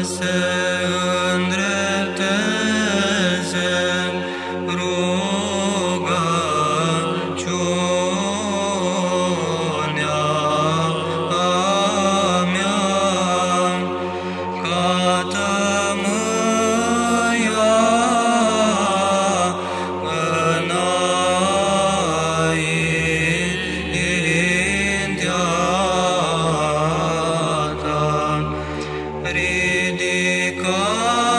myself. de